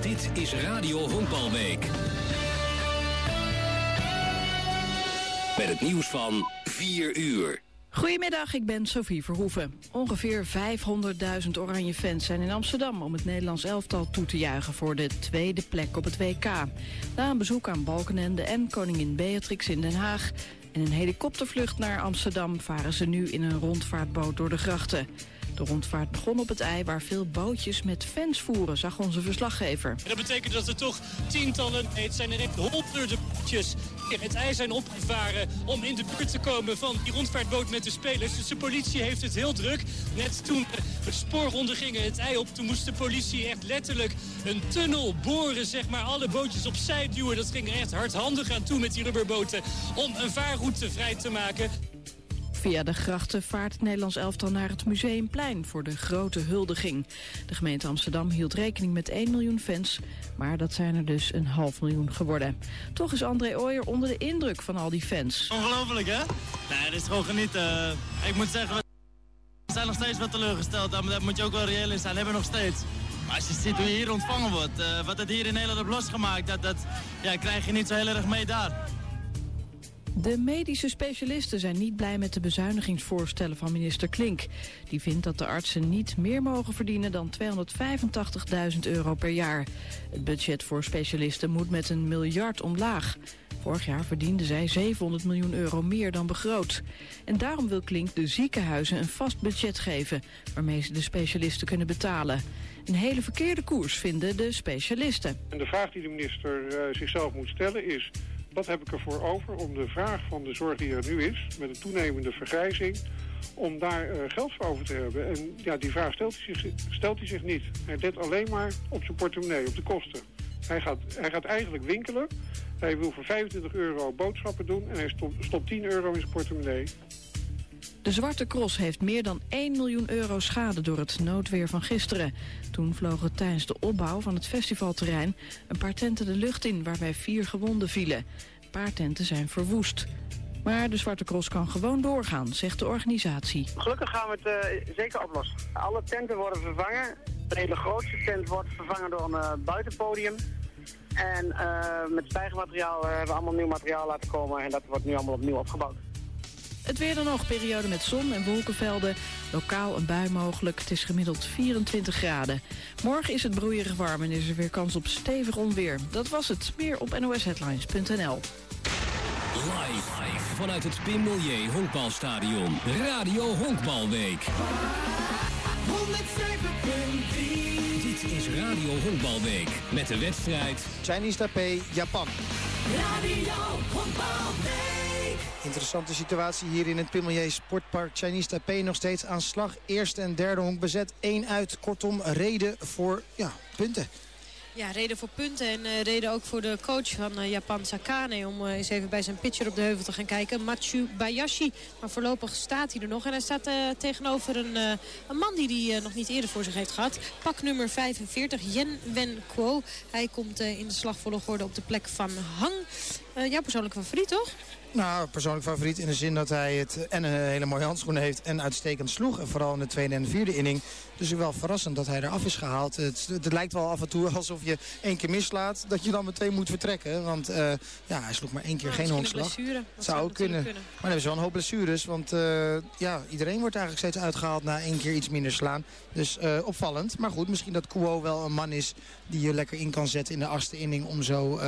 Dit is Radio Honkbalweek. Met het nieuws van 4 uur. Goedemiddag, ik ben Sophie Verhoeven. Ongeveer 500.000 oranje fans zijn in Amsterdam om het Nederlands elftal toe te juichen voor de tweede plek op het WK. Na een bezoek aan Balkenende en koningin Beatrix in Den Haag en een helikoptervlucht naar Amsterdam varen ze nu in een rondvaartboot door de grachten. De rondvaart begon op het ei waar veel bootjes met fans voeren, zag onze verslaggever. Dat betekent dat er toch tientallen, het zijn er echt honderden bootjes het ijs zijn opgevaren om in de buurt te komen van die rondvaartboot met de spelers. Dus de politie heeft het heel druk. Net toen het spoor gingen het ei op, toen moest de politie echt letterlijk een tunnel boren, zeg maar. Alle bootjes opzij duwen. Dat ging er echt hardhandig aan toe met die rubberboten om een vaarroute vrij te maken. Via de grachten vaart het Nederlands elftal naar het Museumplein voor de grote huldiging. De gemeente Amsterdam hield rekening met 1 miljoen fans, maar dat zijn er dus een half miljoen geworden. Toch is André Ooyer onder de indruk van al die fans. Ongelooflijk hè? Nee, het is gewoon genieten. Ik moet zeggen, we zijn nog steeds wat teleurgesteld, daar moet je ook wel reëel in zijn. hebben nog steeds. Maar als je ziet hoe je hier ontvangen wordt, uh, wat het hier in Nederland heeft losgemaakt, dat, dat ja, krijg je niet zo heel erg mee daar. De medische specialisten zijn niet blij met de bezuinigingsvoorstellen van minister Klink. Die vindt dat de artsen niet meer mogen verdienen dan 285.000 euro per jaar. Het budget voor specialisten moet met een miljard omlaag. Vorig jaar verdienden zij 700 miljoen euro meer dan begroot. En daarom wil Klink de ziekenhuizen een vast budget geven... waarmee ze de specialisten kunnen betalen. Een hele verkeerde koers vinden de specialisten. En de vraag die de minister uh, zichzelf moet stellen is... Wat heb ik ervoor over om de vraag van de zorg die er nu is... met een toenemende vergrijzing, om daar uh, geld voor over te hebben? En ja, die vraag stelt hij zich, stelt zich niet. Hij let alleen maar op zijn portemonnee, op de kosten. Hij gaat, hij gaat eigenlijk winkelen. Hij wil voor 25 euro boodschappen doen en hij stopt, stopt 10 euro in zijn portemonnee. De Zwarte Cross heeft meer dan 1 miljoen euro schade door het noodweer van gisteren. Toen vlogen tijdens de opbouw van het festivalterrein een paar tenten de lucht in waarbij vier gewonden vielen. Een paar tenten zijn verwoest. Maar de Zwarte Cross kan gewoon doorgaan, zegt de organisatie. Gelukkig gaan we het uh, zeker oplossen. Alle tenten worden vervangen. De hele grootste tent wordt vervangen door een uh, buitenpodium. En uh, met stijgenmateriaal hebben we allemaal nieuw materiaal laten komen en dat wordt nu allemaal opnieuw opgebouwd. Het weer dan nog, periode met zon en wolkenvelden. Lokaal een bui mogelijk, het is gemiddeld 24 graden. Morgen is het broeierig warm en is er weer kans op stevig onweer. Dat was het, meer op nosheadlines.nl. Live vanuit het Pim Honkbalstadion. Radio Honkbalweek. Dit is Radio Honkbalweek met de wedstrijd Chinese Taipei, Japan. Radio Honkbalweek. Interessante situatie hier in het Pimelier Sportpark. Chinese Taipei nog steeds aan slag. Eerste en derde honk bezet. één uit. Kortom, reden voor ja, punten. Ja, reden voor punten en uh, reden ook voor de coach van uh, Japan Sakane... om uh, eens even bij zijn pitcher op de heuvel te gaan kijken. Matsu Bayashi. Maar voorlopig staat hij er nog. En hij staat tegenover een, een man die hij nog niet eerder voor zich heeft gehad. Pak nummer 45, Yen Wen Kuo. Hij komt in de slagvolgorde op de plek van Hang. jouw persoonlijke favoriet, toch? Nou, persoonlijk favoriet in de zin dat hij het en een hele mooie handschoenen heeft en uitstekend sloeg. En vooral in de tweede en de vierde inning. Dus wel verrassend dat hij eraf is gehaald. Het, het, lijkt wel af en toe alsof je één keer mislaat, dat je dan meteen moet vertrekken. Want uh, ja, hij sloeg maar één keer geen hondslag. Dat zou ook kunnen. kunnen. Maar dan hebben ze wel een hoop blessures. Want uh, ja, iedereen wordt eigenlijk steeds uitgehaald na één keer iets minder slaan. Dus uh, opvallend. Maar goed, misschien dat Kuo wel een man is die je lekker in kan zetten in de achtste inning. Om zo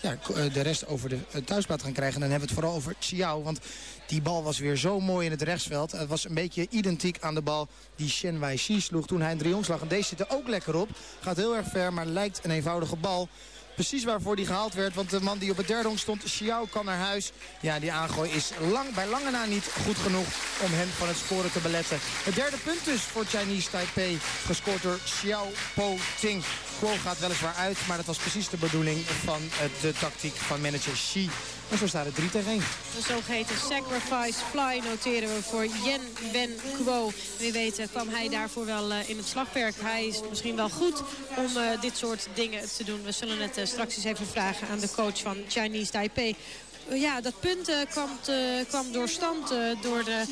ja, de rest over de thuisplaat te gaan krijgen. En dan hebben we het vooral over Xiao. Want die bal was weer zo mooi in het rechtsveld. Het was een beetje identiek aan de bal die Shen Wai Shi sloeg toen hij een drie slag. En deze zit er ook lekker op. Gaat heel erg ver, maar lijkt een eenvoudige bal precies waarvoor die gehaald werd. Want de man die op het derde honk stond, Xiao, kan naar huis. Ja, die aangooi is lang, bij lange na niet goed genoeg om hem van het scoren te beletten. Het derde punt dus voor Chinese Taipei. Gescoord door Xiao Po Ting. Quo gaat weliswaar uit, maar dat was precies de bedoeling van de tactiek van manager Xi. En zo staat het 3 tegen 1. De zogeheten sacrifice fly noteren we voor Yen Ben Quo. Wie weet eh, kwam hij daarvoor wel eh, in het slagperk. Hij is misschien wel goed om uh, dit soort dingen te doen. We zullen het straks eens even vragen aan de coach van Chinese Taipei. Ja, dat punt uh, kwam, te, kwam door stand, uh, door de,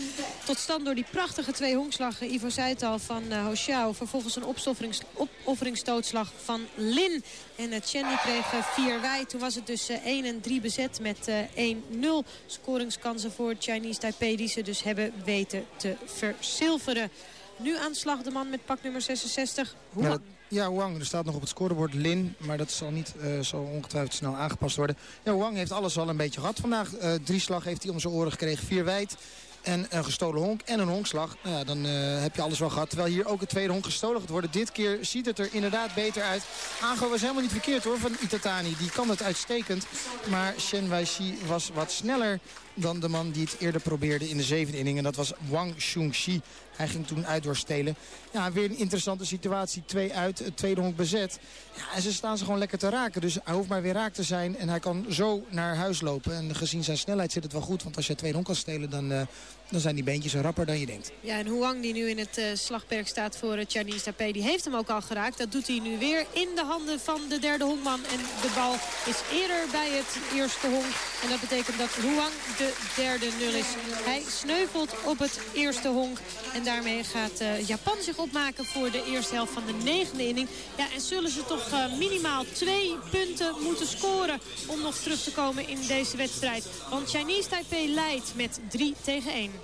tot stand door die prachtige twee honkslagen. Ivo het al van uh, Hoxiao. Vervolgens een opofferingsstootslag van Lin. En uh, Chen kreeg vier wij. Toen was het dus 1 en 3 bezet met 1-0 scoringskansen voor Chinese Taipei. Die ze dus hebben weten te verzilveren. Nu aan de slag de man met pak nummer 66. Hoe ja, Wang. Er staat nog op het scorebord Lin. Maar dat zal niet uh, zo ongetwijfeld snel aangepast worden. Ja, Wang heeft alles al een beetje gehad vandaag. Uh, drie slag heeft hij om zijn oren gekregen. Vier wijd. En een gestolen honk en een honkslag. Nou ja, dan uh, heb je alles wel gehad. Terwijl hier ook het tweede honk gestolen gaat worden. Dit keer ziet het er inderdaad beter uit. Aango was helemaal niet verkeerd hoor van Itatani. Die kan het uitstekend. Maar Shen Weishi was wat sneller dan de man die het eerder probeerde in de zevende inning. En dat was Wang Xungxi. Hij ging toen uit door stelen. Ja, weer een interessante situatie. Twee uit, het tweede honk bezet. Ja, en ze staan ze gewoon lekker te raken. Dus hij hoeft maar weer raak te zijn. En hij kan zo naar huis lopen. En gezien zijn snelheid zit het wel goed. Want als je tweede honk kan stelen, dan, uh, dan zijn die beentjes rapper dan je denkt. Ja, en Huang die nu in het uh, slagperk staat voor uh, Chinese Taipei, die heeft hem ook al geraakt. Dat doet hij nu weer in de handen van de derde honkman. En de bal is eerder bij het eerste honk. En dat betekent dat Huang de derde nul is. Hij sneuvelt op het eerste honk. En daarmee gaat uh, Japan zich opmaken voor de eerste helft van de negende inning. Ja, en zullen ze toch minimaal twee punten moeten scoren om nog terug te komen in deze wedstrijd. Want Chinese Taipei leidt met 3 tegen 1.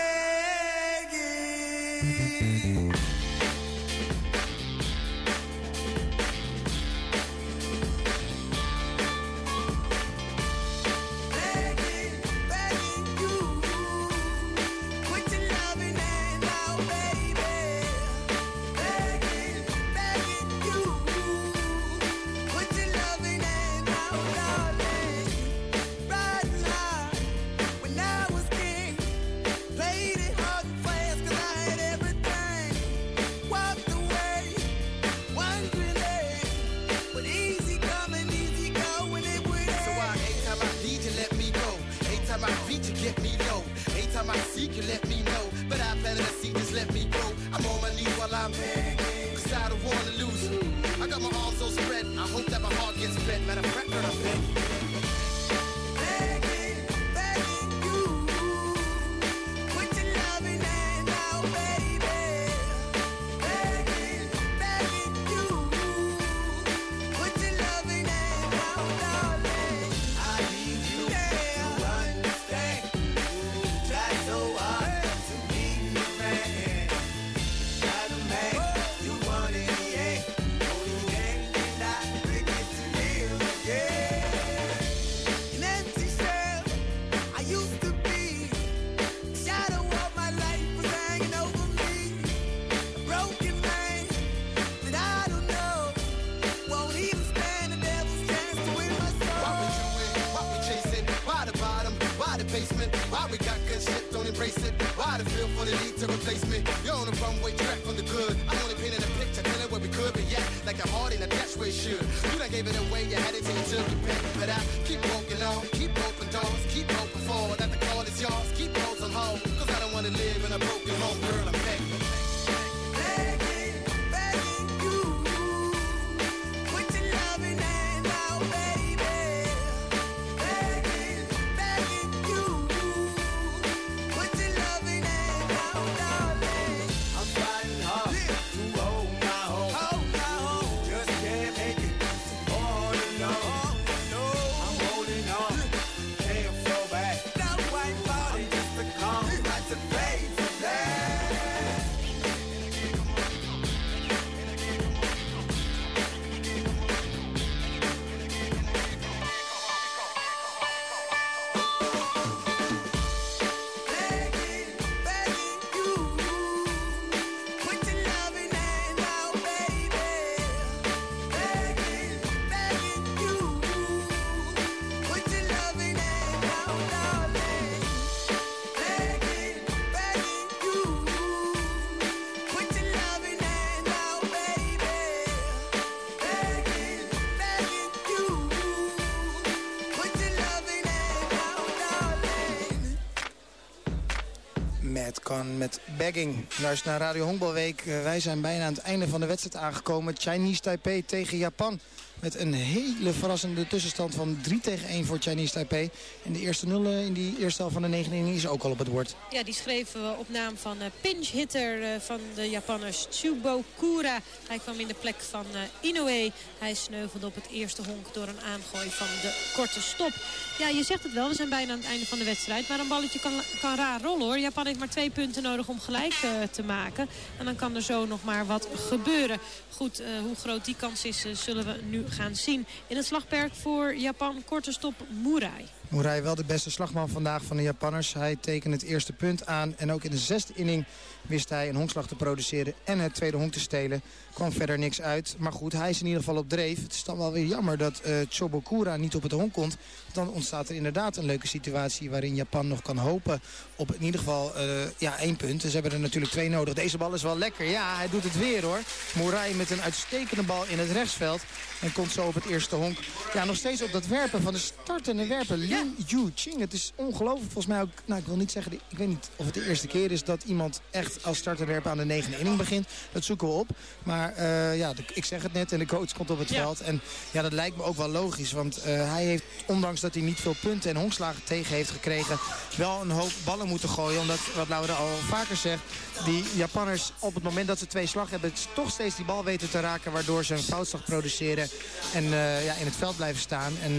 met bagging. Luister naar Radio Honkbalweek. Uh, wij zijn bijna aan het einde van de wedstrijd aangekomen. Chinese Taipei tegen Japan. Met een hele verrassende tussenstand van 3 tegen 1 voor Chinese Taipei. En de eerste nul in die eerste helft van de 9 inning is ook al op het bord. Ja, die schreven we op naam van uh, pinch hitter uh, van de Japanners Tsubo Kura. Hij kwam in de plek van Inoue. Hij sneuvelde op het eerste honk door een aangooi van de korte stop. Ja, je zegt het wel, we zijn bijna aan het einde van de wedstrijd. Maar een balletje kan, kan raar rollen hoor. Japan heeft maar twee punten nodig om gelijk te maken. En dan kan er zo nog maar wat gebeuren. Goed, hoe groot die kans is, zullen we nu gaan zien. In het slagperk voor Japan korte stop Murai. Murai wel de beste slagman vandaag van de Japanners. Hij tekent het eerste punt aan. En ook in de zesde inning wist hij een honkslag te produceren en het tweede honk te stelen. Kwam verder niks uit. Maar goed, hij is in ieder geval op dreef. Het is dan wel weer jammer dat uh, Chobokura niet op het honk komt. Dan ontstaat er inderdaad een leuke situatie waarin Japan nog kan hopen op in ieder geval uh, ja, één punt. Ze hebben er natuurlijk twee nodig. Deze bal is wel lekker. Ja, hij doet het weer hoor. Murai met een uitstekende bal in het rechtsveld. En komt zo op het eerste honk. Ja, nog steeds op dat werpen van de startende werper. Lin Yu Ching. Het is ongelooflijk. Volgens mij ook, nou ik wil niet zeggen, ik weet niet of het de eerste keer is dat iemand echt als starter werpen aan de negende inning begint. Dat zoeken we op. Maar uh, ja, de, ik zeg het net en de coach komt op het ja. veld. En ja, dat lijkt me ook wel logisch. Want uh, hij heeft, ondanks dat hij niet veel punten en honkslagen tegen heeft gekregen... wel een hoop ballen moeten gooien. Omdat, wat Laura al vaker zegt... die Japanners op het moment dat ze twee slag hebben... toch steeds die bal weten te raken... waardoor ze een foutslag produceren en uh, ja, in het veld blijven staan. En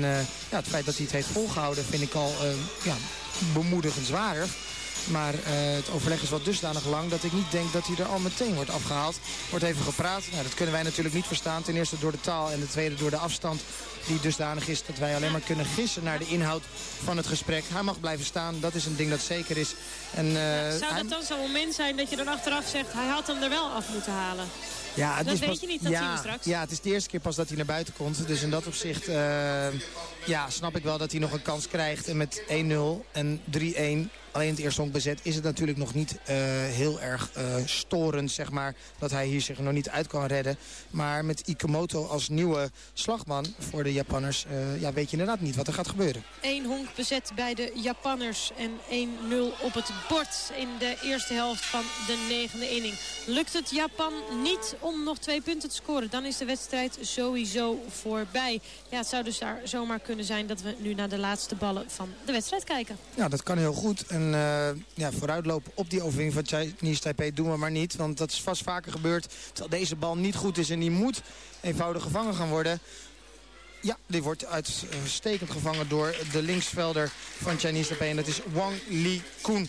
ja, het feit dat hij het heeft volgehouden vind ik al ja, bemoedigenswaardig. Maar uh, het overleg is wel dusdanig lang dat ik niet denk dat hij er al meteen wordt afgehaald. Wordt even gepraat. Nou, dat kunnen wij natuurlijk niet verstaan. Ten eerste door de taal en ten tweede door de afstand die dusdanig is dat wij alleen maar kunnen gissen naar de inhoud van het gesprek. Hij mag blijven staan, dat is een ding dat zeker is. En, uh, ja, zou dat dan zo'n moment zijn dat je dan achteraf zegt... hij had hem er wel af moeten halen? Ja, het dat is weet pas, je niet, dat ja, zien we straks. Ja, het is de eerste keer pas dat hij naar buiten komt. Dus in dat opzicht uh, ja, snap ik wel dat hij nog een kans krijgt. En met 1-0 en 3-1 alleen het eerste honk bezet is het natuurlijk nog niet uh, heel erg uh, storend, zeg maar, dat hij hier zich nog niet uit kan redden. Maar met Ikemoto als nieuwe slagman voor de Japanners, uh, ja, weet je inderdaad niet wat er gaat gebeuren. Eén honk bezet bij de Japanners en 1-0 op het bord in de eerste helft van de negende inning. Lukt het Japan niet om nog twee punten te scoren, dan is de wedstrijd sowieso voorbij. Ja, het zou dus daar zomaar kunnen zijn dat we nu naar de laatste ballen van de wedstrijd kijken. Ja, dat kan heel goed. En uh, ja, vooruitlopen op die overwinning van Chinese Taipei doen we maar niet. Want dat is vast vaker gebeurd. Terwijl deze bal niet goed is en die moet eenvoudig gevangen gaan worden. Ja, die wordt uitstekend gevangen door de linksvelder van Chinese Taipei. En dat is Wang Li Koen.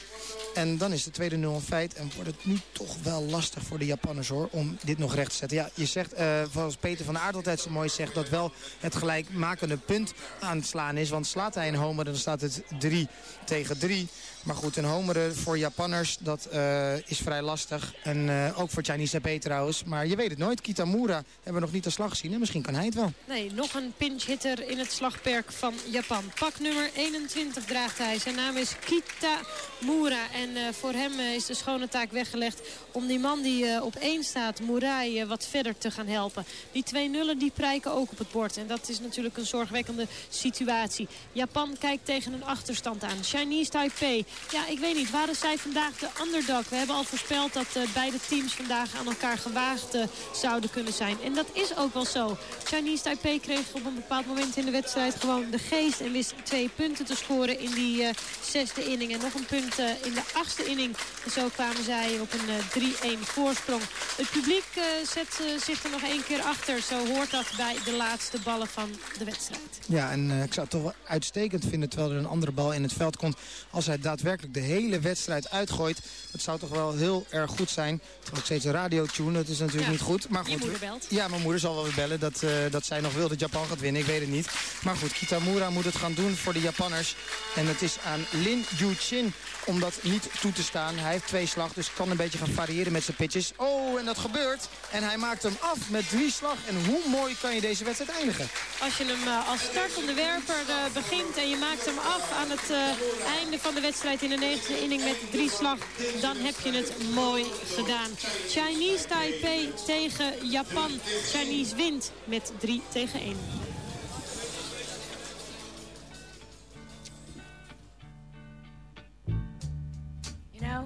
En dan is de tweede 0 een feit. En wordt het nu toch wel lastig voor de Japanners hoor. Om dit nog recht te zetten. Ja, je zegt, uh, zoals Peter van Aert altijd zo mooi zegt. Dat wel het gelijkmakende punt aan het slaan is. Want slaat hij een homer dan staat het 3 tegen 3. Maar goed, een homeren voor Japanners, dat uh, is vrij lastig. En uh, ook voor Chinese Taipei trouwens. Maar je weet het nooit. Kitamura hebben we nog niet de slag gezien. En misschien kan hij het wel. Nee, nog een pinch hitter in het slagperk van Japan. Pak nummer 21 draagt hij. Zijn naam is Kitamura. En uh, voor hem is de schone taak weggelegd om die man die op één staat, Murai, wat verder te gaan helpen. Die twee nullen die prijken ook op het bord. En dat is natuurlijk een zorgwekkende situatie. Japan kijkt tegen een achterstand aan. Chinese Taipei ja, ik weet niet. Waren zij vandaag de underdog? We hebben al voorspeld dat uh, beide teams vandaag aan elkaar gewaagd uh, zouden kunnen zijn. En dat is ook wel zo. Chinese Taipei kreeg op een bepaald moment in de wedstrijd gewoon de geest. En wist twee punten te scoren in die uh, zesde inning. En nog een punt in de achtste inning. En zo kwamen zij op een 3-1 voorsprong. Het publiek zet zich er nog één keer achter. Zo hoort dat bij de laatste ballen van de wedstrijd. Ja, en ik zou het toch wel uitstekend vinden... terwijl er een andere bal in het veld komt... als hij daadwerkelijk daadwerkelijk de hele wedstrijd uitgooit. Dat zou toch wel heel erg goed zijn. Het ook steeds een radiotune, dat is natuurlijk ja, niet goed. Maar goed, moeder belt. Ja, mijn moeder zal wel weer bellen dat, uh, dat zij nog wil dat Japan gaat winnen. Ik weet het niet. Maar goed, Kitamura moet het gaan doen voor de Japanners. En het is aan Lin Yu-chin om dat niet toe te staan. Hij heeft twee slag, dus kan een beetje gaan variëren met zijn pitches. Oh, en dat gebeurt. En hij maakt hem af met drie slag. En hoe mooi kan je deze wedstrijd eindigen? Als je hem uh, als startende werper uh, begint en je maakt hem af aan het einde van de wedstrijd in de negende inning met drie slag, dan heb je het mooi gedaan. Chinese Taipei tegen Japan. Chinese wint met 3 tegen 1. You know,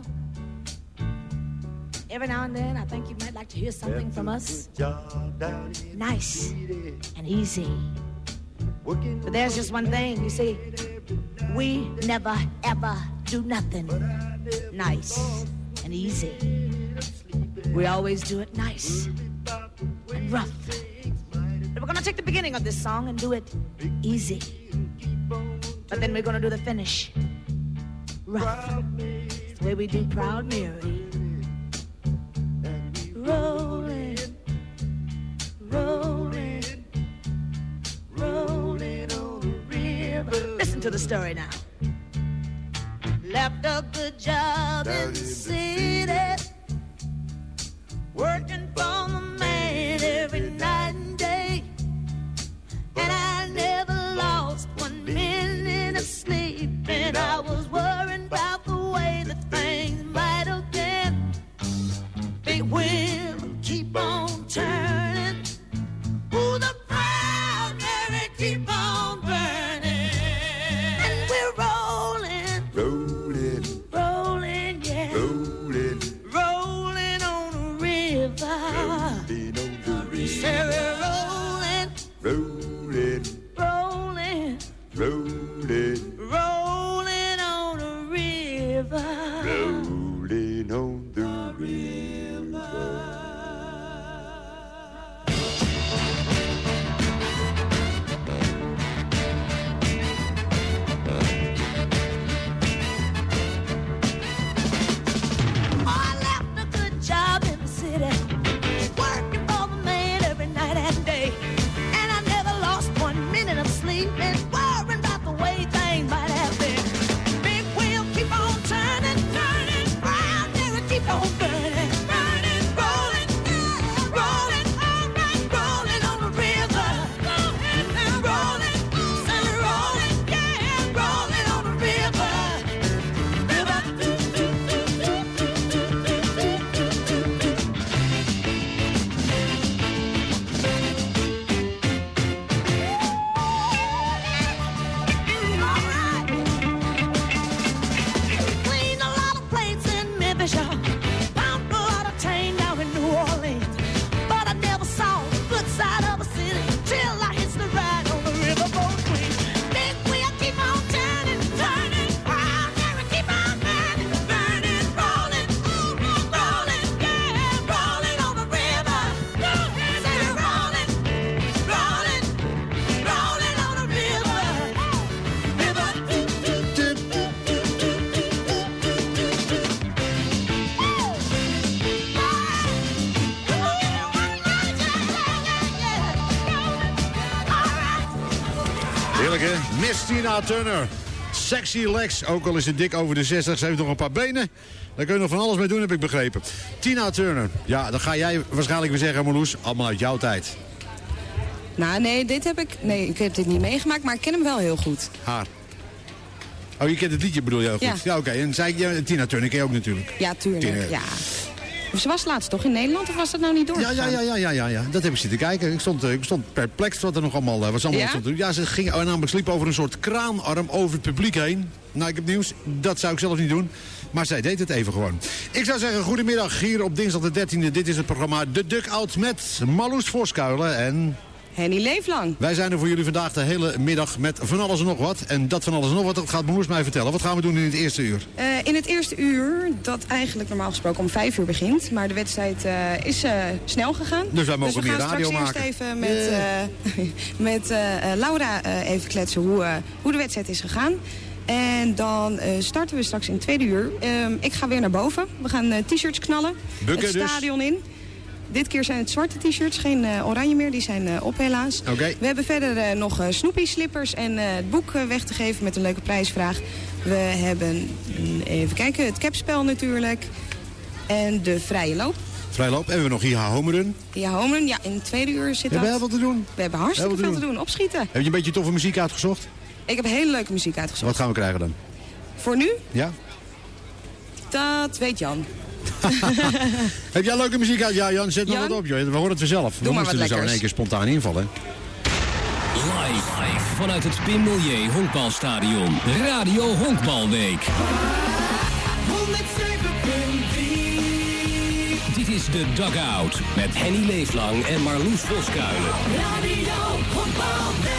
Every now and then, I think you might like to hear something from us. Nice and easy. But there's just one thing, you see, we never ever do nothing nice and easy. We always do it nice and rough. We're gonna take the beginning of this song and do it easy. But then we're gonna do the finish rough. It's the way we do Proud Mary. Rolling, rolling, rolling on the river. Listen to the story now. Left a good job in the city, working for the man every night and day. And I never lost one minute of sleep, and I was worrying about the way that things might have been. Big wheel keep on turning. There'll be no Say there Tina Turner. Sexy Legs, ook al is ze dik over de 60. Ze heeft nog een paar benen. Daar kun je nog van alles mee doen, heb ik begrepen. Tina Turner. Ja, dan ga jij waarschijnlijk weer zeggen, Marloes. Allemaal uit jouw tijd. Nou, nee, dit heb ik... Nee, ik heb dit niet meegemaakt, maar ik ken hem wel heel goed. Haar. Oh, je kent het liedje bedoel je heel goed. Ja. oké. En zei ja, Tina Turner ken je ook natuurlijk. Ja, tuurlijk, Tina. ja. Ze was laatst toch in Nederland of was dat nou niet door? Ja, ja, ja, ja, ja, ja, ja. Dat heb ik zitten kijken. Ik stond, eh, ik stond perplex wat er nog allemaal eh, was. Allemaal Ja? stond te doen. ja, ze ging oh, namelijk sliep over een soort kraanarm over het publiek heen. Nou, ik heb nieuws. Dat zou ik zelf niet doen. Maar zij deed het even gewoon. Ik zou zeggen, goedemiddag hier op dinsdag de 13e. Dit is het programma De Duck-Out met Marloes Voorskuilen en... Henny Leeflang. Wij zijn er voor jullie vandaag de hele middag met van alles en nog wat. En dat van alles en nog wat, dat gaat Marloes mij vertellen. Wat gaan we doen in het eerste uur? Eh, in het eerste uur, dat eigenlijk normaal gesproken om vijf uur begint. Maar de wedstrijd eh, is eh, snel gegaan. Dus wij mogen we meer gaan radio maken. eerst even met, met Laura even kletsen hoe, hoe de wedstrijd is gegaan. En dan starten we straks in het tweede uur. Ehm, ik ga weer naar boven. We gaan t-shirts knallen. Bukken het dus. stadion in. Dit keer zijn het zwarte t-shirts, geen eh, oranje meer. Die zijn eh, op helaas. Oké. We hebben verder eh, nog eh, Snoopy-slippers en het boek weg te geven met een leuke prijsvraag. We hebben, mm, even kijken, het capspel natuurlijk. En de vrije loop. Vrijloop. En we hebben nog hier Homeren. Ja, Homen, ja, in het tweede uur zit We hebben heel wat te doen. We hebben hartstikke veel te te doen. Opschieten. Heb je een beetje toffe muziek uitgezocht? Ik heb hele leuke muziek uitgezocht. Wat gaan we krijgen dan? Voor nu, Ja? dat weet Jan. Heb jij leuke muziek uit? Ja, Jan, zet nog Jan? wat op, joh. We horen het vanzelf. Doe we maar moesten wat er zo in lekkers. één keer spontaan invallen. Live vanuit het Pim Milieu Honkbalstadion. Radio Honkbalweek. 107.3 is de Dugout met Henny Leeflang en Marloes Voskuilen. Radio Voetbalweek.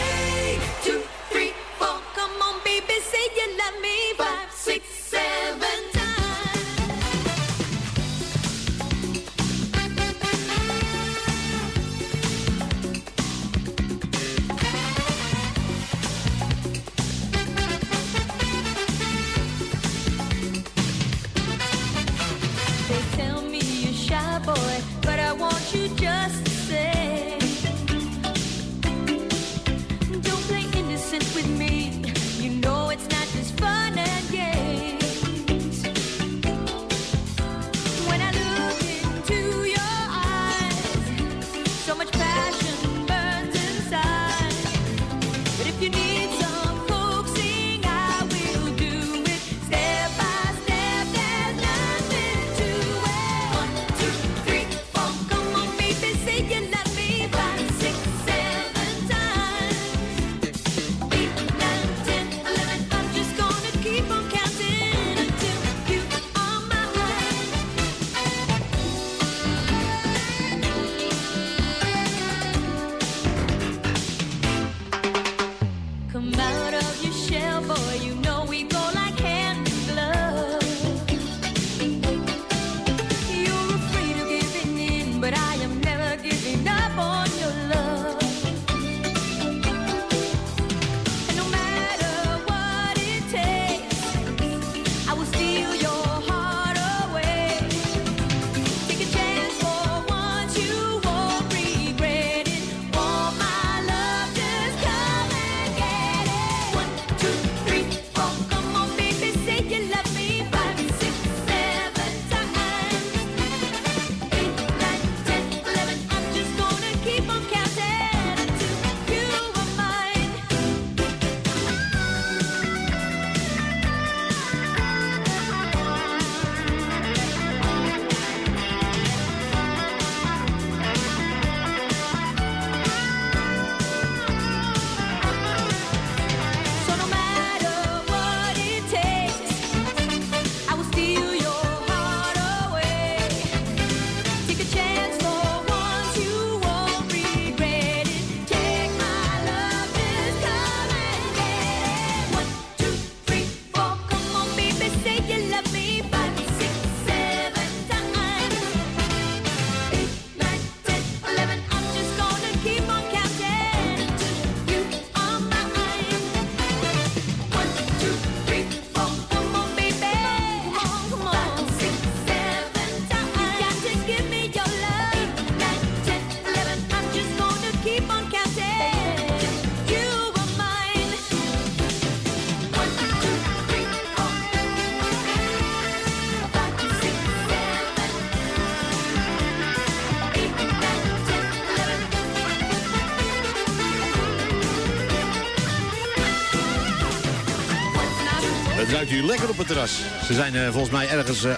Lekker op het terras. Ze zijn eh, volgens mij ergens eh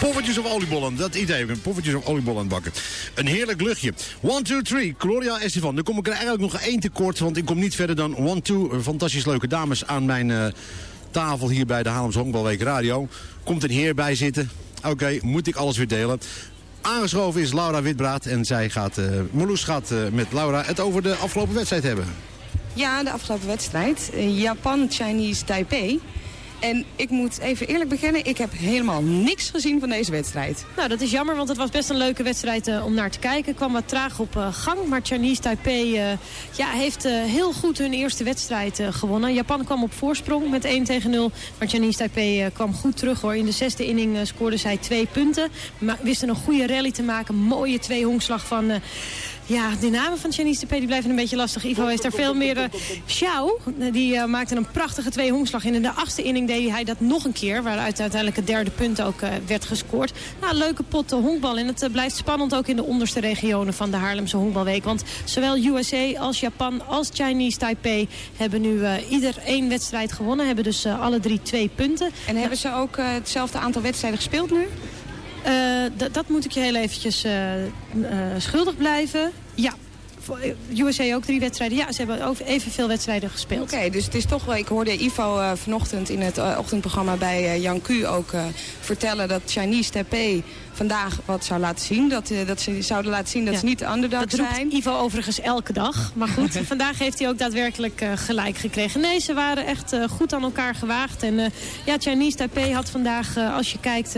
poffertjes of oliebollen. Dat idee. Poffertjes of oliebollen bakken. Een heerlijk luchtje. 1, 2, 3. Gloria Estefan. Dan kom ik er eigenlijk nog één tekort. Want ik kom niet verder dan 1, 2. Fantastisch leuke dames aan mijn eh, tafel hier bij de Haarlems Honkbalweek Radio. Komt een heer bij zitten. Oké, moet ik alles weer delen. Aangeschoven is Laura Witbraat. En zij gaat, eh Marloes gaat eh, met Laura het over de afgelopen wedstrijd hebben. Ja, de afgelopen wedstrijd. eh, Japan-Chinese Taipei. En ik moet even eerlijk bekennen, ik heb helemaal niks gezien van deze wedstrijd. Nou, dat is jammer, want het was best een leuke wedstrijd eh, om naar te kijken. kwam wat traag op eh, gang, maar Chinese Taipei eh, ja, heeft heel goed hun eerste wedstrijd gewonnen. Japan kwam op voorsprong met 1 tegen 0, maar Chinese Taipei kwam goed terug hoor. In de zesde inning scoorden zij twee punten, maar wisten een goede rally te maken. Mooie twee honkslag van... ja, de namen van Chinese die blijven een beetje lastig. Ivo heeft daar veel meer... eh Xiao, die eh, maakte een prachtige twee honkslag. En in de achtste inning deed hij dat nog een keer. Waaruit uiteindelijk het derde punt ook eh, werd gescoord. Nou, leuke pot eh, honkbal. En het blijft spannend ook in de onderste regionen van de Haarlemse honkbalweek. Want zowel USA als Japan als Chinese Taipei hebben nu ieder één wedstrijd gewonnen. Hebben dus alle drie twee punten. En hebben ze ook hetzelfde aantal wedstrijden gespeeld nu? Eh, dat moet ik je heel eventjes eh, eh, schuldig blijven. Ja, USA ook drie wedstrijden. Ja, ze hebben ook evenveel wedstrijden gespeeld. Oké, dus het is toch wel... Ik hoorde Ivo vanochtend in het ochtendprogramma bij eh, Jan Q ook vertellen dat Chinese Taipei vandaag wat zou laten zien. Dat, dat ze zouden laten zien dat Ja. ze niet de underdog Dat zijn. Ivo overigens elke dag. Maar goed, vandaag heeft hij ook daadwerkelijk gelijk gekregen. Nee, ze waren echt goed aan elkaar gewaagd. En ja, Chinese Taipei had vandaag, als je kijkt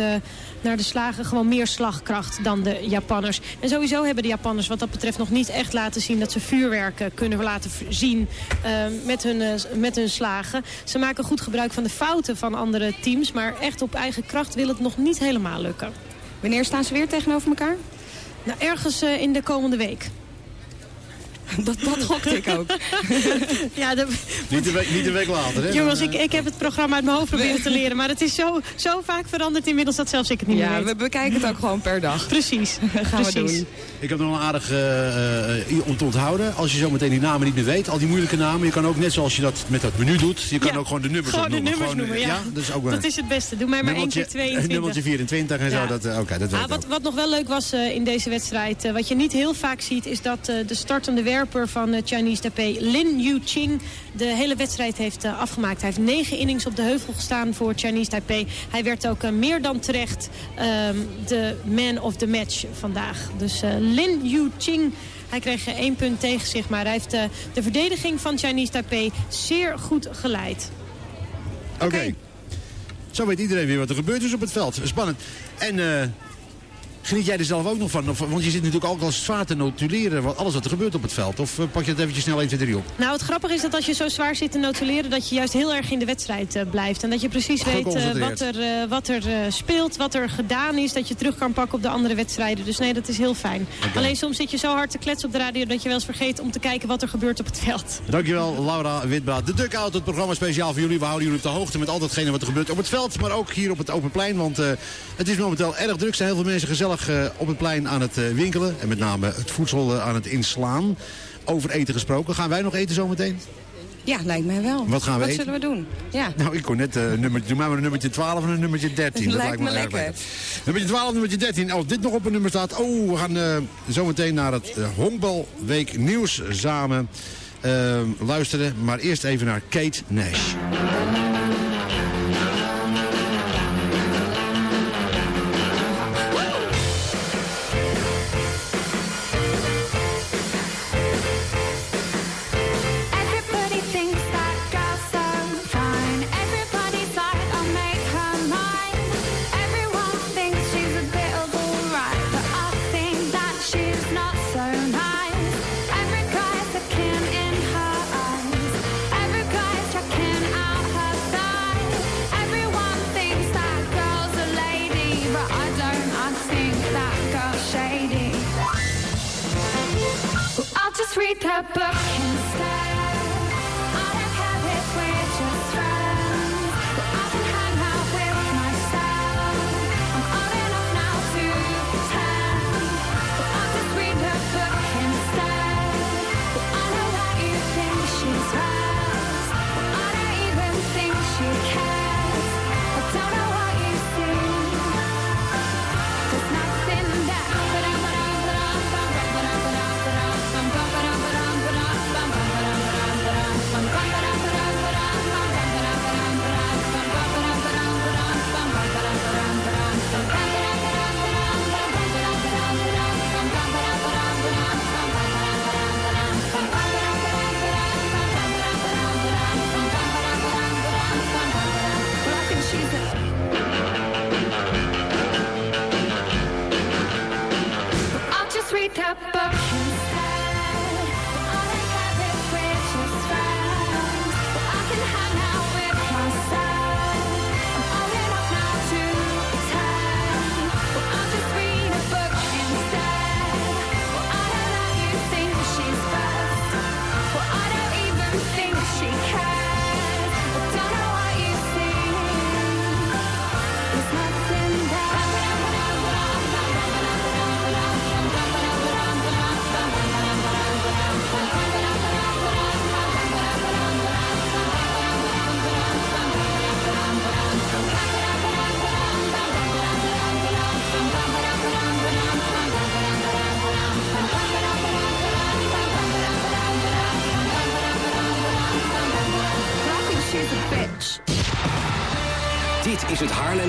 naar de slagen... gewoon meer slagkracht dan de Japanners. En sowieso hebben de Japanners wat dat betreft nog niet echt laten zien... dat ze vuurwerk eh, kunnen laten zien eh, met, hun, eh, met hun slagen. Ze maken goed gebruik van de fouten van andere teams. Maar echt op eigen kracht wil het nog niet helemaal lukken. Wanneer staan ze weer tegenover elkaar? Nou, ergens in de komende week. Dat, dat gokte ik ook. ja, de, Niet een week, niet een week later, hè? Jongens, ik, ik heb het programma uit mijn hoofd proberen te leren. Maar het is zo, zo vaak veranderd inmiddels dat zelfs ik het niet meer Ja, weet. we bekijken het ook gewoon per dag. Precies. gaan we Precies. doen. Ik heb nog een aardig eh, eh, om te onthouden. Als je zo meteen die namen niet meer weet, al die moeilijke namen. Je kan ook, net zoals je dat met dat menu doet, je kan Ja, ook gewoon de nummers Gewoon de opnoemen. nummers noemen, ja. dat is ook wel. Dat is het beste. Doe mij maar één keer nummertje, 22. nummertje 24 en zo. Ja. Dat, eh, Oké, dat weet Ah, ik wat, ook. wat nog wel leuk was eh, in deze wedstrijd, wat je niet heel vaak ziet, is dat eh, de startende werper van eh, Chinese Taipei, Lin Yuqing, de hele wedstrijd heeft eh, afgemaakt. Hij heeft negen innings op de heuvel gestaan voor Chinese Taipei. Hij werd ook eh, meer dan terecht ehm, de man of the match vandaag. Dus eh, Lin Yuqing, hij kreeg één punt tegen zich, maar hij heeft de verdediging van Chinese Taipei zeer goed geleid. Oké. Zo weet iedereen weer wat er gebeurd is op het veld. Spannend. En eh, geniet jij er zelf ook nog van? Of, want je zit natuurlijk ook al zwaar te notuleren wat, alles wat er gebeurt op het veld. Of eh, pak je het eventjes snel 1, 2, 3 op? Nou, het grappige is dat als je zo zwaar zit te notuleren... dat je juist heel erg in de wedstrijd eh, blijft. En dat je precies weet eh, wat er, wat er speelt, wat er gedaan is. Dat je terug kan pakken op de andere wedstrijden. Dus nee, dat is heel fijn. Alleen soms zit je zo hard te kletsen op de radio... dat je wel eens vergeet om te kijken wat er gebeurt op het veld. Dankjewel, Laura Witbraat. De Duck Out, het programma speciaal voor jullie. We houden jullie op de hoogte met al datgene wat er gebeurt op het veld. Maar ook hier op het open plein. Want het is momenteel erg druk. Er zijn heel veel mensen gezellig eh, op het plein aan het eh, winkelen. En met name het voedsel eh, aan het inslaan. Over eten gesproken. Gaan wij nog eten zometeen? Ja, lijkt mij wel. Wat gaan we Wat eten? zullen we doen? Ja. Nou, ik kon net uh, nummer, doe maar een nummertje 12 en een nummertje 13. Dat Lijkt me lekker. Nummertje 12 nummertje 13. Als dit nog op een nummer staat. Oh, we gaan eh, zometeen naar het uh, Honkbalweek nieuws samen uh, luisteren. Maar eerst even naar Kate Nash.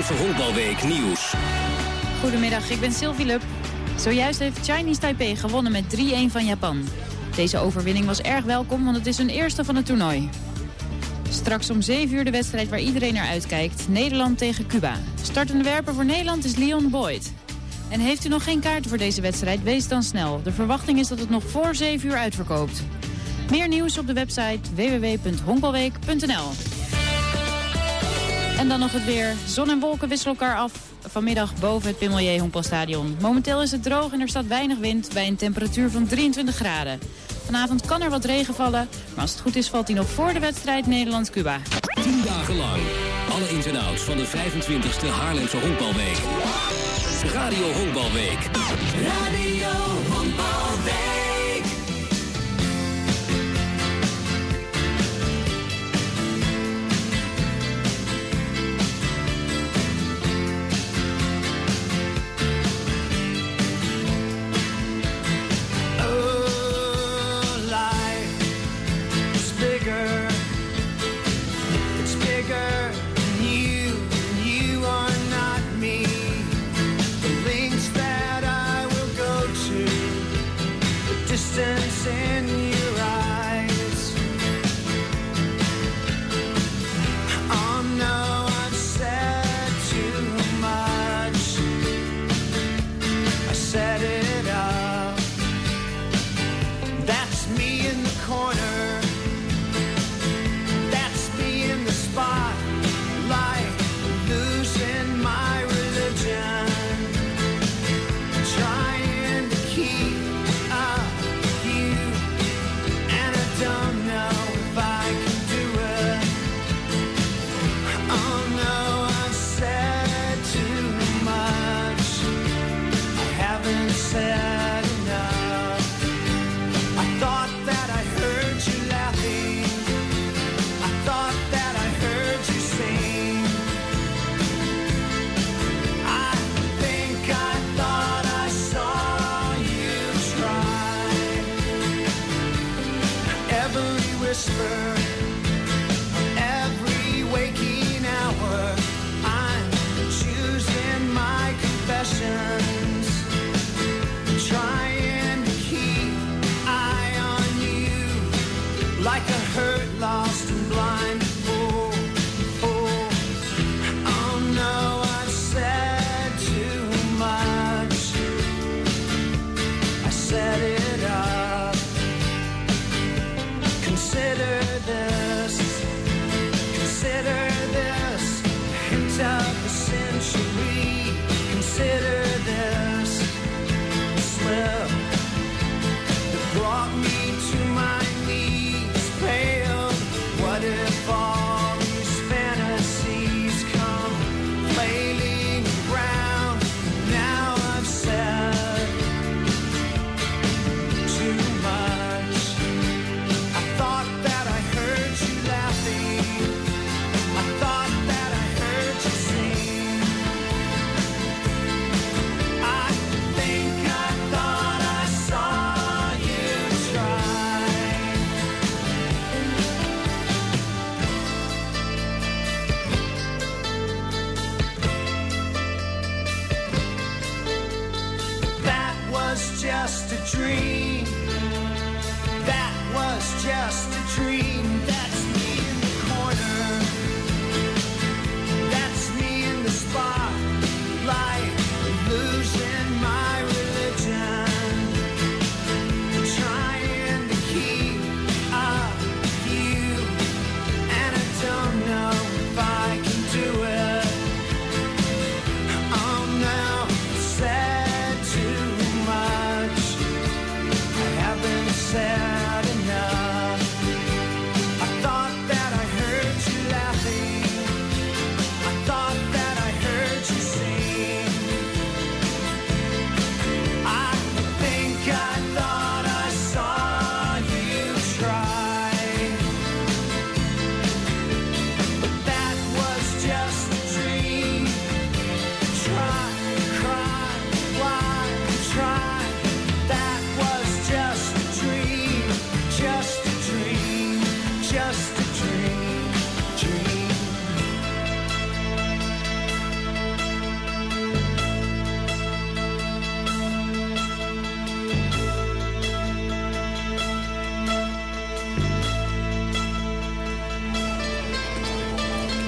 Haarlemse Honkbalweek nieuws. Goedemiddag, ik ben Sylvie Lup. Zojuist heeft Chinese Taipei gewonnen met 3-1 van Japan. Deze overwinning was erg welkom, want het is hun eerste van het toernooi. Straks om 7 uur de wedstrijd waar iedereen naar uitkijkt. Nederland tegen Cuba. Startende werper voor Nederland is Leon Boyd. En heeft u nog geen kaarten voor deze wedstrijd, wees dan snel. De verwachting is dat het nog voor 7 uur uitverkoopt. Meer nieuws op de website www.honkbalweek.nl En dan nog het weer. Zon en wolken wisselen elkaar af. Vanmiddag boven het Pimelier Honkbalstadion. Momenteel is het droog en er staat weinig wind bij een temperatuur van 23 graden. Vanavond kan er wat regen vallen, maar als het goed is valt hij nog voor de wedstrijd Nederland-Cuba. 10 dagen lang. Alle ins en outs van de 25e Haarlemse Honkbalweek. Radio Honkbalweek. Radio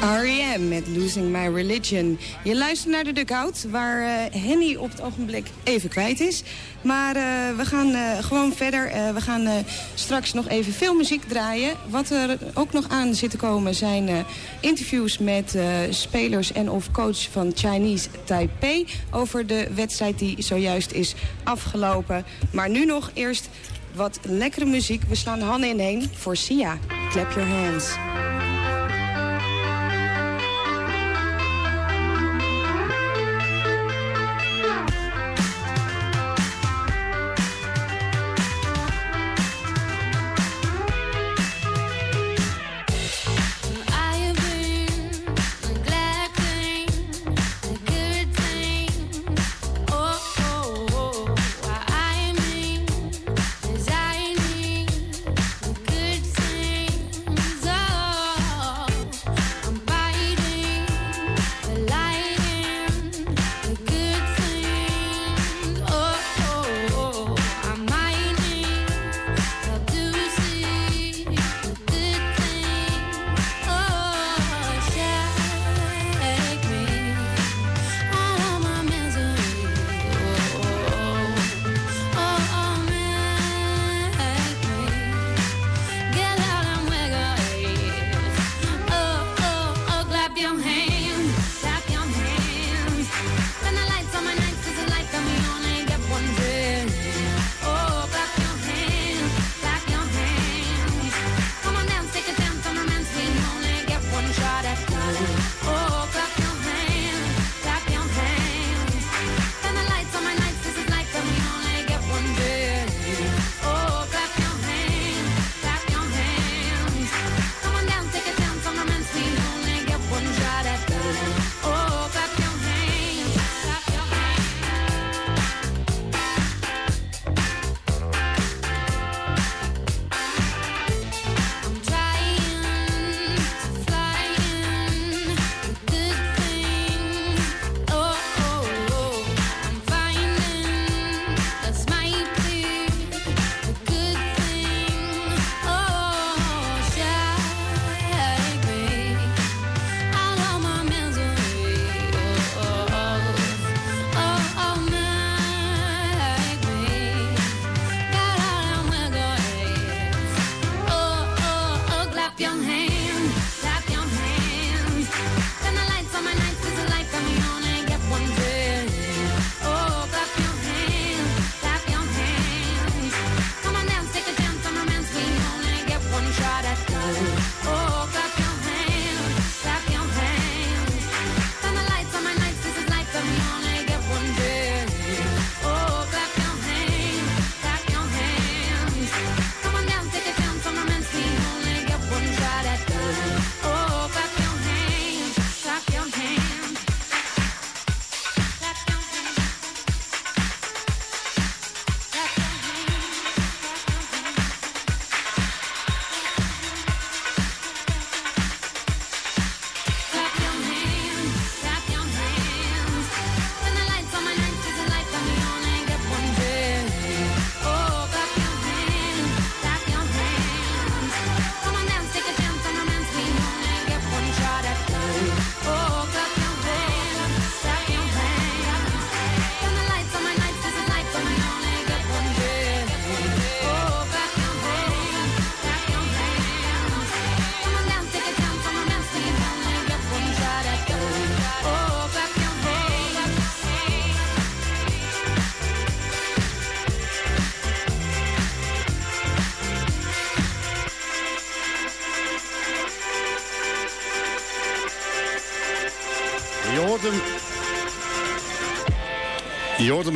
R.E.M. met Losing My Religion. Je luistert naar de Dugout, waar eh, Henny op het ogenblik even kwijt is. Maar eh, we gaan eh, gewoon verder. We gaan straks nog even veel muziek draaien. Wat er ook nog aan zit te komen zijn interviews met spelers en of coach van Chinese Taipei... over de wedstrijd die zojuist is afgelopen. Maar nu nog eerst wat lekkere muziek. We slaan handen ineen voor Sia. Clap your hands. Ooh.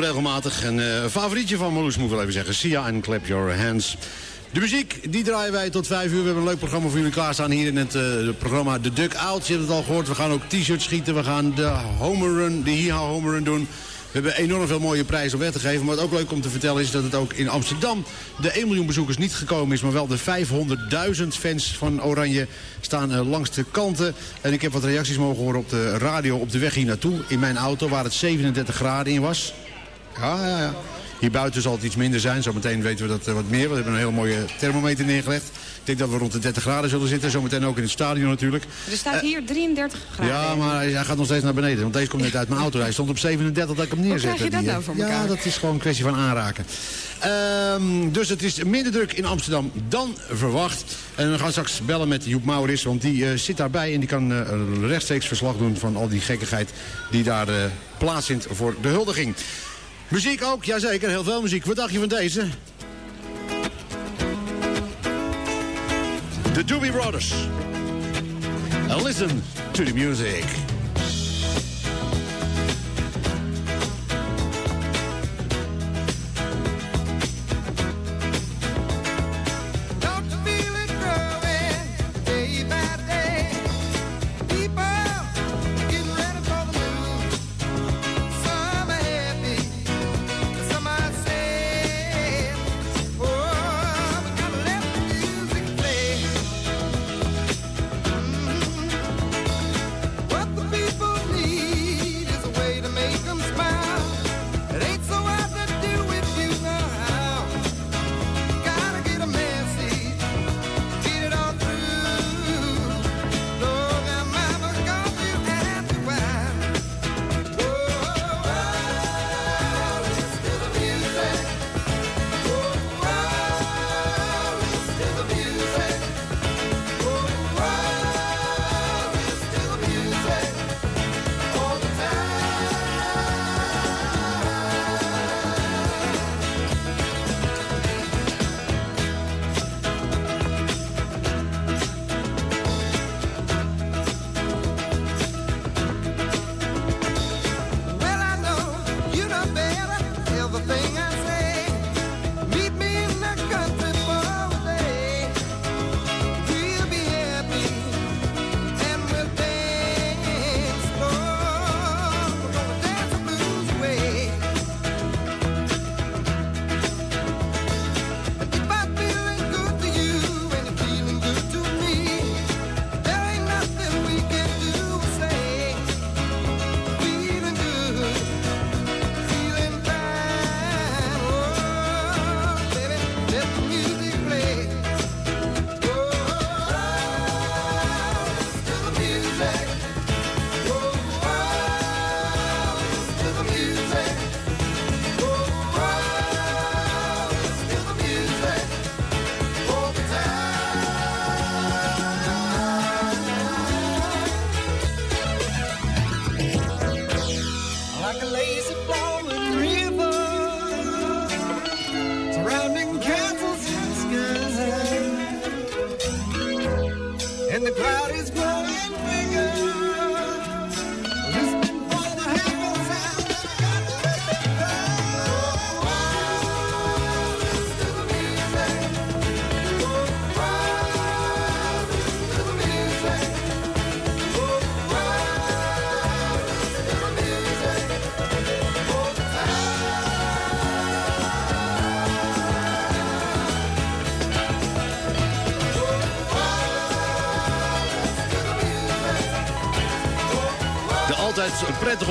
Regelmatig. En eh, favorietje van Marloes moet ik wel even zeggen. Sia en Clap Your Hands. De muziek, die draaien wij tot vijf uur. We hebben een leuk programma voor jullie klaarstaan hier in het eh, programma The Duck Out. Je hebt het al gehoord. We gaan ook t-shirts schieten. We gaan de home run, de Hiha home run doen. We hebben enorm veel mooie prijzen om weg te geven. Maar wat ook leuk om te vertellen is dat het ook in Amsterdam... de 1 miljoen bezoekers niet gekomen is... maar wel de 500.000 fans van Oranje staan eh, langs de kanten. En ik heb wat reacties mogen horen op de radio op de weg hier naartoe. In mijn auto waar het 37 graden in was. Ja, ja, ja. Hier buiten zal het iets minder zijn. Zometeen weten we dat eh, wat meer. We hebben een hele mooie thermometer neergelegd. Ik denk dat we rond de 30 graden zullen zitten. Zometeen ook in het stadion natuurlijk. Er staat hier 33 graden. Ja, maar hij gaat nog steeds naar beneden. Want deze komt net uit mijn auto. Hij stond op 37 dat ik hem neerzette. krijg je dat Die, eh, nou voor Ja, elkaar? dat is gewoon een kwestie van aanraken. Ehm, dus het is minder druk in Amsterdam dan verwacht. En we gaan straks bellen met Joep Mauris. Want die eh, zit daarbij en die kan eh, rechtstreeks verslag doen van al die gekkigheid die daar eh, plaatsvindt voor de huldiging. Muziek ook, jazeker, heel veel muziek. Wat dacht je van deze? The Doobie Brothers. Listen to the music.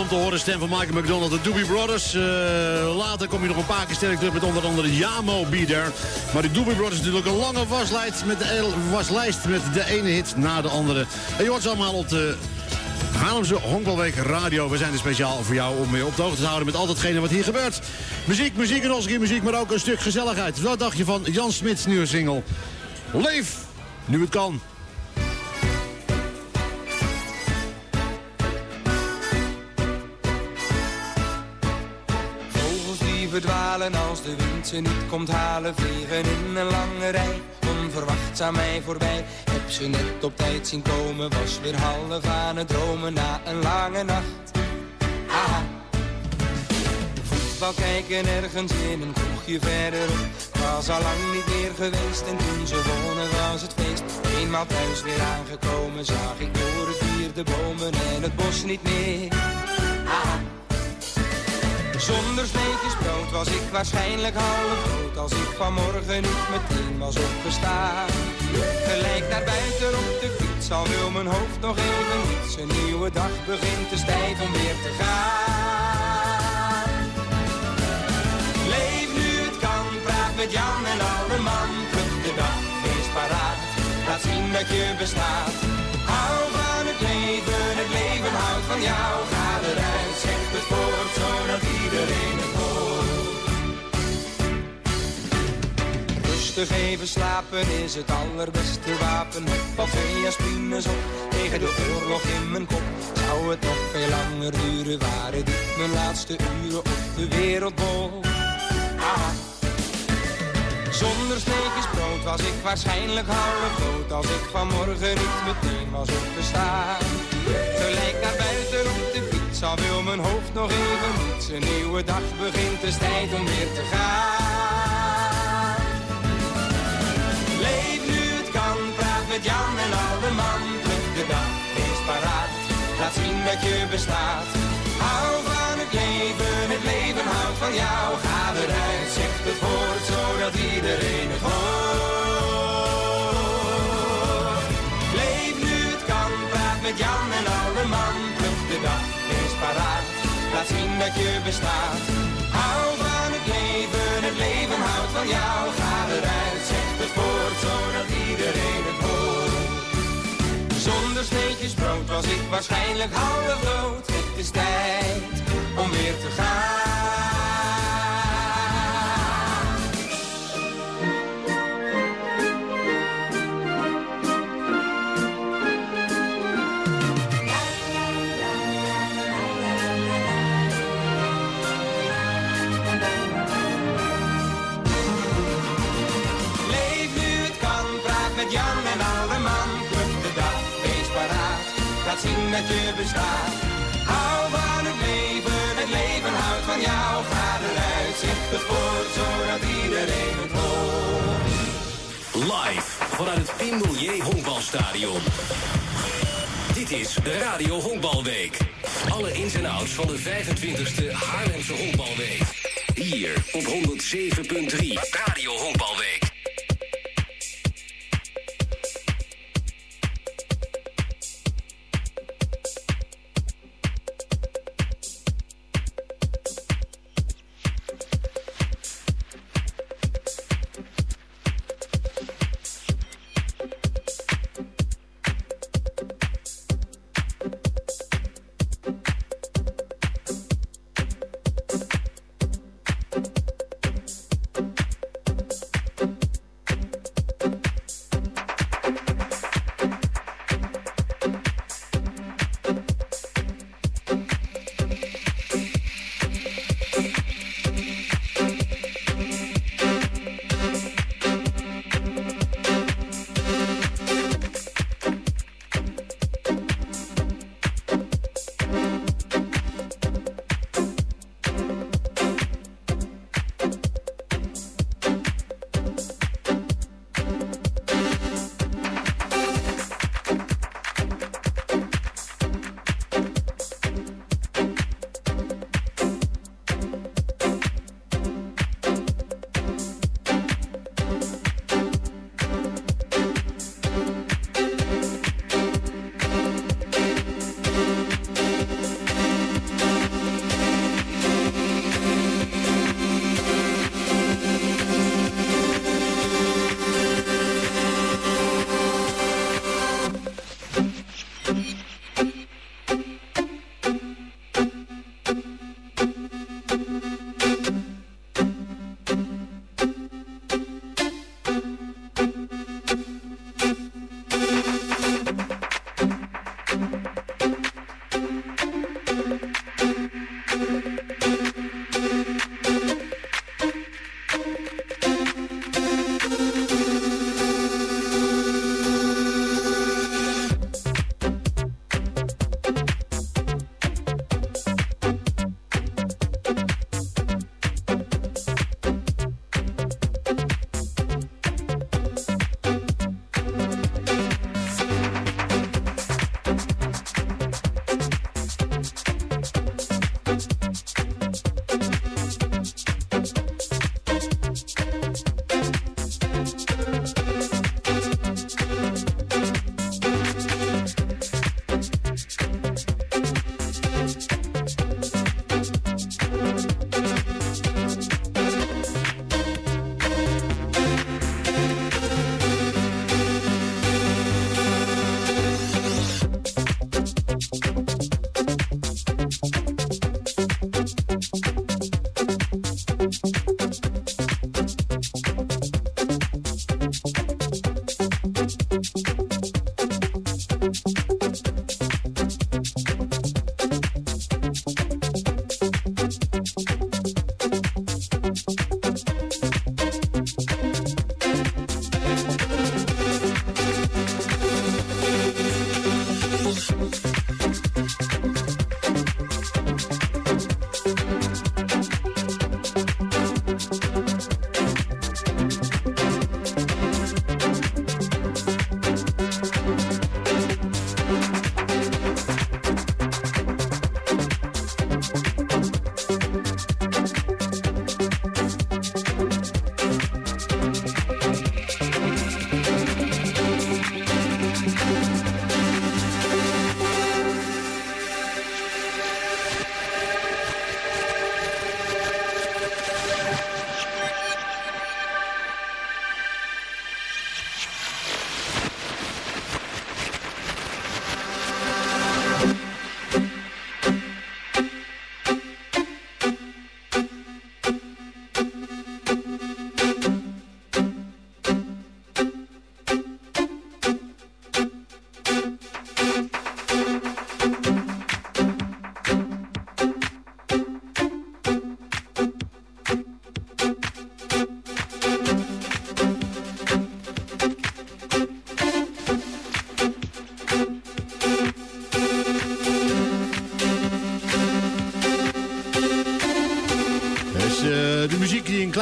Om te horen stem van Michael McDonald, de Doobie Brothers. Eh, later kom je nog een paar keer sterk terug met onder andere Yamo Be There. Maar de Doobie Brothers natuurlijk een lange waslijst met de, waslijst met de ene hit na de andere. En je hoort ze allemaal op de Haarlemse Honkbalweek Radio. We zijn er speciaal voor jou om je op de hoogte te houden met al datgene wat hier gebeurt. Muziek, muziek en nog muziek, maar ook een stuk gezelligheid. Wat dacht je van Jan Smits nieuwe single? Leef, nu het kan. Verdwalen als de wind ze niet komt halen. Vliegen in een lange rij, onverwachts aan mij voorbij. Heb ze net op tijd zien komen, was weer half aan het dromen Na een lange nacht, aha Voetbal kijken ergens in een kroegje verderop Was al lang niet meer geweest en toen ze wonen was het feest. Eenmaal thuis weer aangekomen zag ik door het dier de bomen en het bos niet meer zonder sneetjes brood was ik waarschijnlijk half dood Als ik vanmorgen niet meteen was opgestaan. Gelijk naar buiten op de fiets Al wil mijn hoofd nog even niets Een nieuwe dag begint te stijf om weer te gaan. Leef nu het kan, praat met Jan en alle man. De dag is paraat, laat zien dat je bestaat. Hou van het leven, het leven houdt van jou, ga eruit zeg het voort, zodat iedereen het hoort. Rustig even slapen is het allerbeste wapen. Val twee aspines op tegen de oorlog in mijn kop. Zou het nog veel langer duren, waren dit mijn laatste uren op de wereldbol. Ah. Zonder sneetjes brood was ik waarschijnlijk half dood Als ik vanmorgen niet meteen was opgestaan Gelijk naar buiten al wil mijn hoofd nog even niets Een nieuwe dag begint, is tijd om weer te gaan. Leef nu het kan, praat met Jan en alle man de dag, wees paraat, laat zien dat je bestaat. Hou van het leven, het leven houdt van jou. Ga eruit, zeg het woord, zodat iedereen het hoort dat je bestaat Hou van het leven, het leven houdt van jou Ga eruit, zeg het woord, zodat iedereen het hoort zonder sneetjes brood was ik waarschijnlijk half dood. Het is tijd om weer te gaan. Dat je bestaat. Hou van het leven, het leven houdt van jou. Ga eruit, het voort, zodat iedereen het hoort. Live vanuit het Pimelier Honkbalstadion. Dit is de Radio Honkbalweek. Alle ins en outs van de 25e Haarlemse Honkbalweek. Hier op 107.3 Radio Honkbalweek.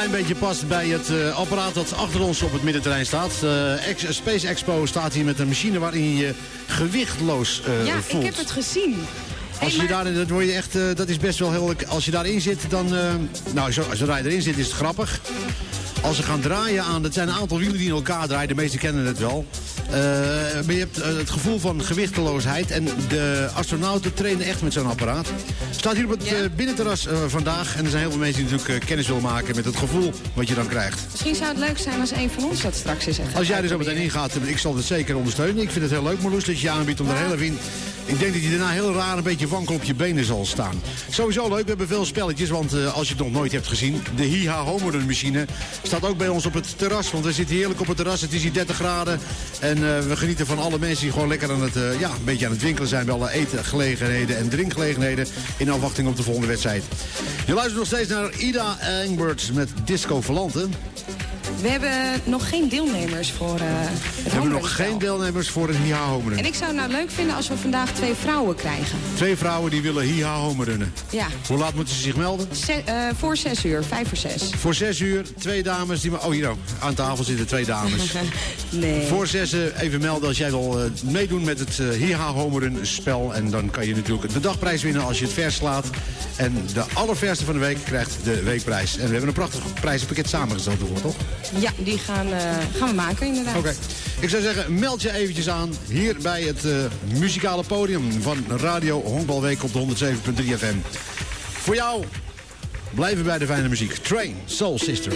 Klein beetje past bij het eh, apparaat dat achter ons op het middenterrein staat. Eh, Space Expo staat hier met een machine waarin je je gewichtloos eh, ja, voelt. ik heb het gezien. Als je daarin, dat, word je echt, dat is best wel heel... Als je daarin zit, dan... nou, zo, zodra je erin zit, is het grappig. Als ze gaan draaien aan... Dat zijn een aantal wielen die in elkaar draaien. De meesten kennen het wel. Eh, maar je hebt eh, het gevoel van gewichteloosheid. En de astronauten trainen echt met zo'n apparaat. Staat hier op het eh, binnenterras vandaag. En er zijn heel veel mensen die natuurlijk kennis willen maken met het gevoel wat je dan krijgt. Misschien zou het leuk zijn als een van ons dat straks gaat Als jij er zo meteen in gaat, ik zal het zeker ondersteunen. Ik vind het heel leuk, Marloes, dat je je aanbiedt om de hele wind... Ik denk dat je daarna heel raar een beetje wankel op je benen zal staan. Sowieso leuk, we hebben veel spelletjes, want eh, als je het nog nooit hebt gezien... de Hiha Homerun machine staat ook bij ons op het terras. Want we zitten heerlijk op het terras, het is hier 30 graden. En eh, we genieten van alle mensen die gewoon lekker aan het, eh, ja, een beetje aan het winkelen zijn... bij alle etengelegenheden en drinkgelegenheden in afwachting op de volgende wedstrijd. Je luistert nog steeds naar Ida Engbert met Disco Volante. We hebben nog geen deelnemers voor eh het We hebben nog geen deelnemers voor het Hiha Homerun. En ik zou het nou leuk vinden als we vandaag twee vrouwen krijgen. Twee vrouwen die willen Hiha Homerunnen. Ja, Hoe laat moeten ze zich melden? Eh, voor zes uur, vijf voor zes. Voor zes uur, twee dames die... Oh, hier ook. Aan tafel zitten twee dames. nee. Voor zes eh, even melden als jij wil meedoen met het Hiha Homerun spel. En dan kan je natuurlijk de dagprijs winnen als je het vers slaat. En de allerverste van de week krijgt de weekprijs. En we hebben een prachtig prijzenpakket samengesteld toch? Ja, die gaan, eh, gaan we maken inderdaad. Oké. Ik zou zeggen, meld je eventjes aan hier bij het eh, muzikale podium van Radio Honkbalweek op de 107.3 FM. Voor jou blijven bij de fijne muziek. Train, Soul Sister.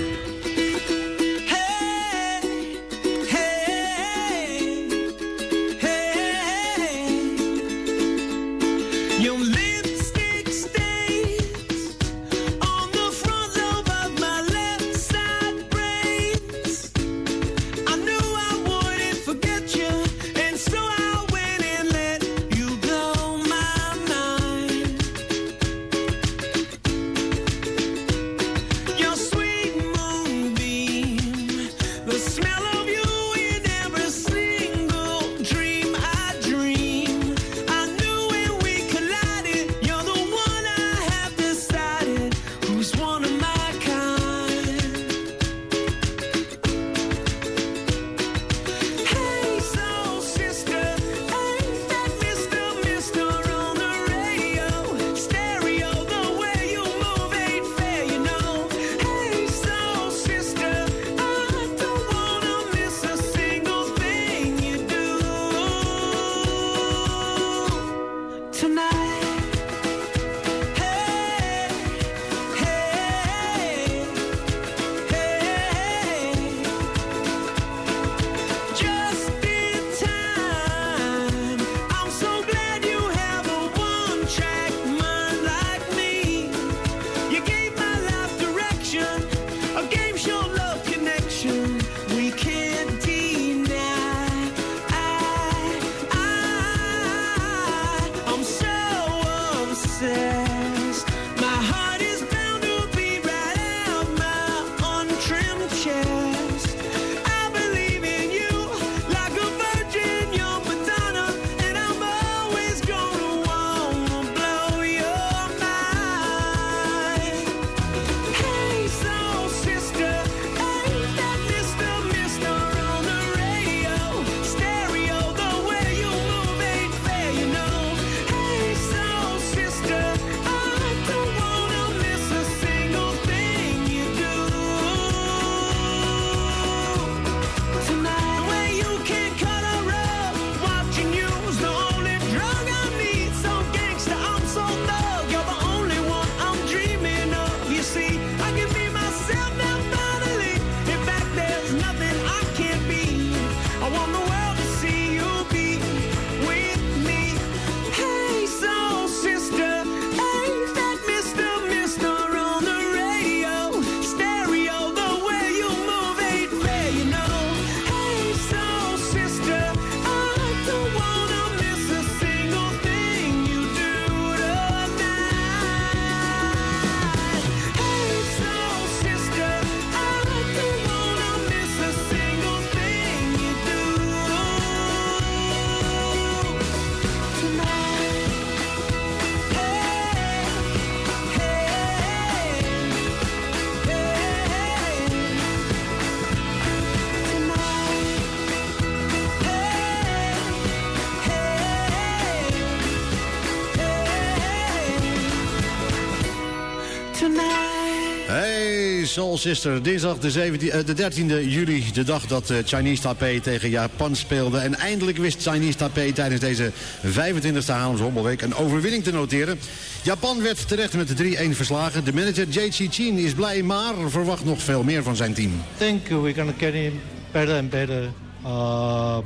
Soul Sister. Dinsdag de, 17, eh, de 13e juli, de dag dat eh, Chinese Taipei tegen Japan speelde. En eindelijk wist Chinese Taipei tijdens deze 25e Haarlemse Hommelweek een overwinning te noteren. Japan werd terecht met de 3-1 verslagen. De manager Jay Chi-Chin is blij, maar verwacht nog veel meer van zijn team. I think we're going to get him better and better, uh,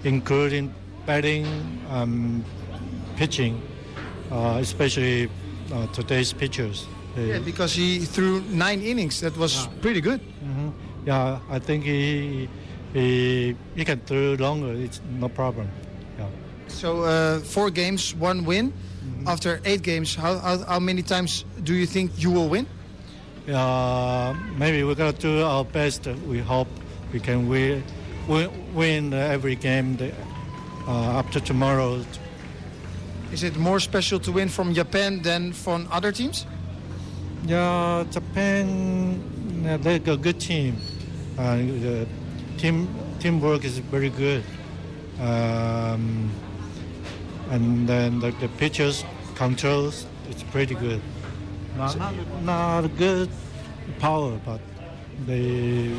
including batting, um, pitching, uh, especially uh, today's pitchers. Yeah, because he threw nine innings. That was pretty good. mhm. Yeah, I think he, he he can throw longer. It's no problem. Yeah. So uh, four games, one win. Mm-hmm. After eight games, how, how, how many times do you think you will win? Uh, maybe we're gonna do our best. We hope we can win win, win every game the, uh, up to tomorrow. Is it more special to win from Japan than from other teams? Yeah, Japan, they're a good team. Uh, the team teamwork is very good. Um, and then the, the pitchers controls, it's pretty good. Not, not, not good power, but they,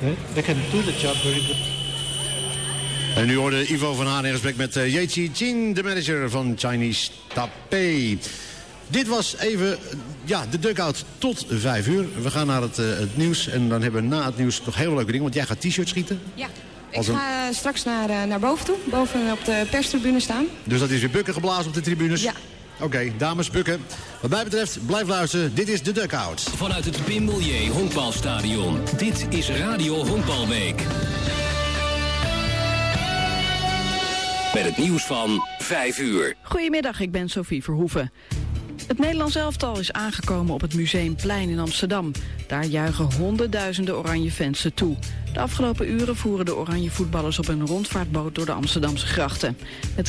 they they can do the job very good. En nu hoorde Ivo van Haan in gesprek met uh, Ye Chi-Chin, de manager van Chinese Taipei. Dit was even ja, de dugout tot vijf uur. We gaan naar het, eh, het nieuws en dan hebben we na het nieuws nog heel leuke dingen. Want jij gaat t-shirts schieten. Ja, ik ga straks naar, eh, naar boven toe. Boven op de perstribune staan. Dus dat is weer bukken geblazen op de tribunes? Ja. Oké, dames, bukken. Wat mij betreft, blijf luisteren. Dit is de dugout. Vanuit het Pim Milieu Honkbalstadion. Dit is Radio Honkbalweek. Met het nieuws van 5 uur. Goedemiddag, ik ben Sophie Verhoeven. Het Nederlands elftal is aangekomen op het Museumplein in Amsterdam. Daar juichen honderdduizenden oranje fans toe. De afgelopen uren voeren de oranje voetballers op een rondvaartboot door de Amsterdamse grachten. Het